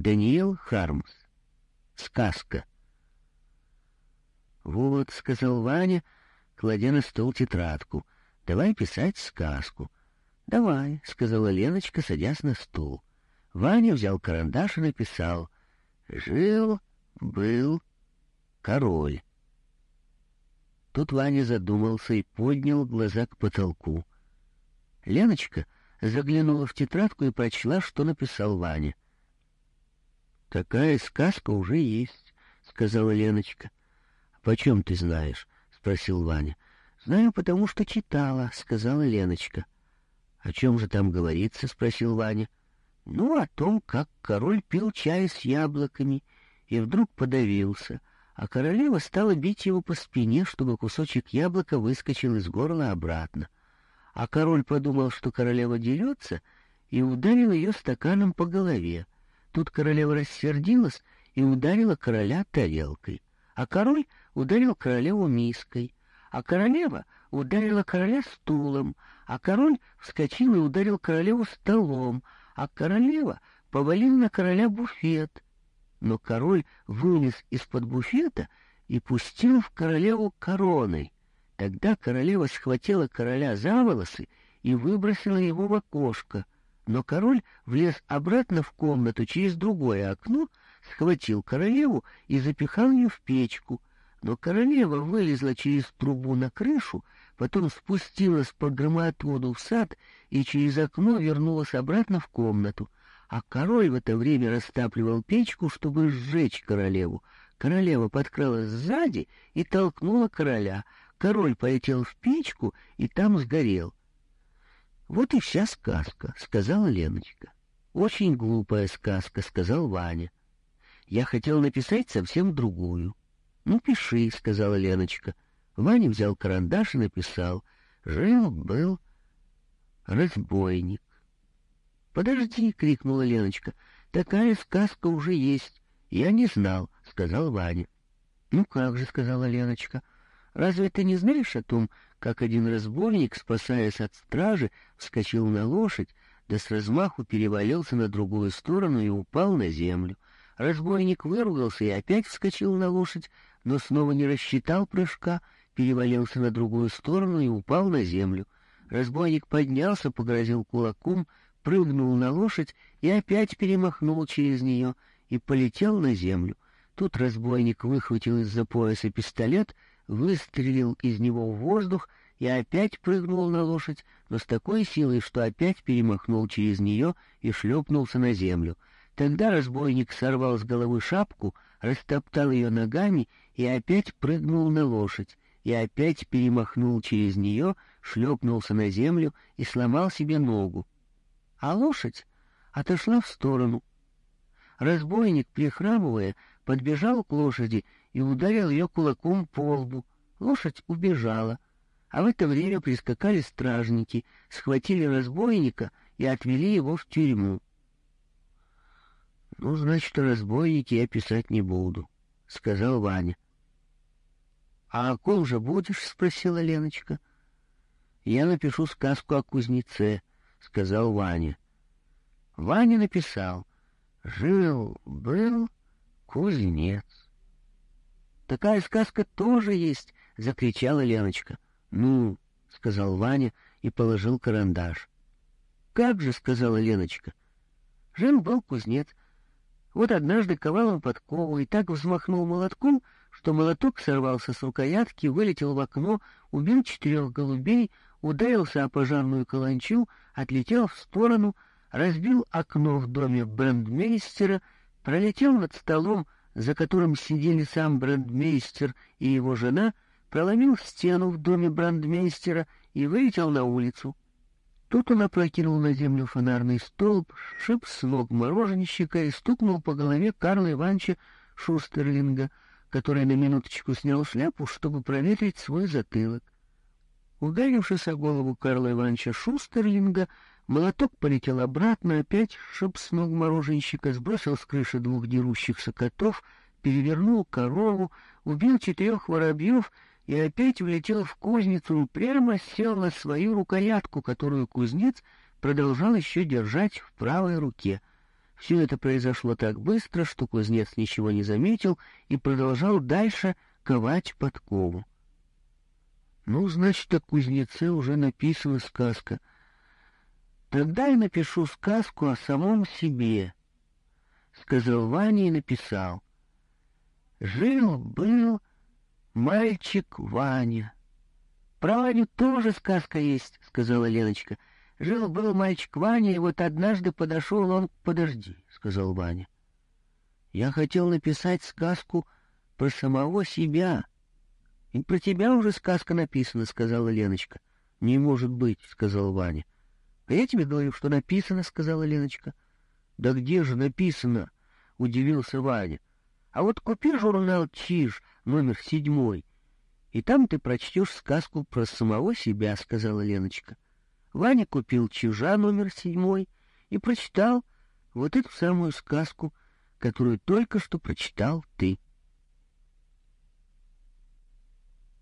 Даниэл Хармс. Сказка. «Вот», — сказал Ваня, кладя на стол тетрадку, — «давай писать сказку». «Давай», — сказала Леночка, садясь на стул. Ваня взял карандаш и написал «Жил-был король». Тут Ваня задумался и поднял глаза к потолку. Леночка заглянула в тетрадку и прочла, что написал Ваня. «Такая сказка уже есть», — сказала Леночка. «Почем ты знаешь?» — спросил Ваня. «Знаю, потому что читала», — сказала Леночка. «О чем же там говорится?» — спросил Ваня. «Ну, о том, как король пил чай с яблоками и вдруг подавился, а королева стала бить его по спине, чтобы кусочек яблока выскочил из горла обратно. А король подумал, что королева дерется, и ударил ее стаканом по голове. Тут королева рассердилась и ударила короля тарелкой, а король ударил королеву миской, а королева ударила короля стулом, а король вскочил и ударил королеву столом, а королева повалила на короля буфет. Но король вылез из-под буфета и пустил в королеву короной. Тогда королева схватила короля за волосы и выбросила его в окошко — но король влез обратно в комнату через другое окно, схватил королеву и запихал ее в печку. Но королева вылезла через трубу на крышу, потом спустилась по громоотводу в сад и через окно вернулась обратно в комнату. А король в это время растапливал печку, чтобы сжечь королеву. Королева подкралась сзади и толкнула короля. Король полетел в печку и там сгорел. Вот и вся сказка, сказала Леночка. Очень глупая сказка, сказал Ваня. Я хотел написать совсем другую. Ну, пиши, сказала Леночка. Ваня взял карандаш и написал. Жил-был разбойник. Подожди, крикнула Леночка. Такая сказка уже есть. Я не знал, сказал Ваня. Ну как же, сказала Леночка. Разве ты не знаешь о том, как один разбойник, спасаясь от стражи, вскочил на лошадь, да с размаху перевалился на другую сторону и упал на землю. Разбойник выругался и опять вскочил на лошадь, но снова не рассчитал прыжка, перевалился на другую сторону и упал на землю. Разбойник поднялся, погрозил кулаком, прыгнул на лошадь и опять перемахнул через нее и полетел на землю. Тут разбойник выхватил из-за пояса пистолет — выстрелил из него в воздух и опять прыгнул на лошадь, но с такой силой, что опять перемахнул через нее и шлепнулся на землю. Тогда разбойник сорвал с головы шапку, растоптал ее ногами и опять прыгнул на лошадь, и опять перемахнул через нее, шлепнулся на землю и сломал себе ногу. А лошадь отошла в сторону. Разбойник, прихрамывая, подбежал к лошади и ударил ее кулаком по лбу. Лошадь убежала, а в это время прискакали стражники, схватили разбойника и отвели его в тюрьму. — Ну, значит, разбойники я писать не буду, — сказал Ваня. — А о ком же будешь? — спросила Леночка. — Я напишу сказку о кузнеце, — сказал Ваня. Ваня написал «Жил-был кузнец». Такая сказка тоже есть, — закричала Леночка. — Ну, — сказал Ваня и положил карандаш. — Как же, — сказала Леночка. Жил-был кузнец. Вот однажды ковал он подкову и так взмахнул молотком, что молоток сорвался с рукоятки, вылетел в окно, убил четырех голубей, ударился о пожарную каланчу, отлетел в сторону, разбил окно в доме брендмейстера, пролетел над столом, за которым сидели сам брандмейстер и его жена, проломил стену в доме брандмейстера и вылетел на улицу. Тут он опрокинул на землю фонарный столб, шип с мороженщика и стукнул по голове Карла Ивановича Шустерлинга, который на минуточку снял шляпу, чтобы проветрить свой затылок. Ударившись о голову Карла Ивановича Шустерлинга, Молоток полетел обратно, опять ног мороженщика, сбросил с крыши двух дерущихся котов, перевернул корову, убил четырех воробьев и опять влетел в кузницу прямо сел на свою рукоятку, которую кузнец продолжал еще держать в правой руке. Все это произошло так быстро, что кузнец ничего не заметил и продолжал дальше ковать подкову. Ну, значит, о кузнеце уже написана сказка. Тогда я напишу сказку о самом себе, — сказал Ваня и написал. Жил-был мальчик Ваня. Про Ваню тоже сказка есть, — сказала Леночка. Жил-был мальчик Ваня, и вот однажды подошел он... Подожди, — сказал Ваня. Я хотел написать сказку про самого себя. И про тебя уже сказка написана, — сказала Леночка. Не может быть, — сказал Ваня. А я тебе говорю, что написано, — сказала Леночка. Да где же написано? — удивился Ваня. А вот купи журнал «Чиж», номер седьмой, и там ты прочтешь сказку про самого себя, — сказала Леночка. Ваня купил «Чижа» номер седьмой и прочитал вот эту самую сказку, которую только что прочитал ты.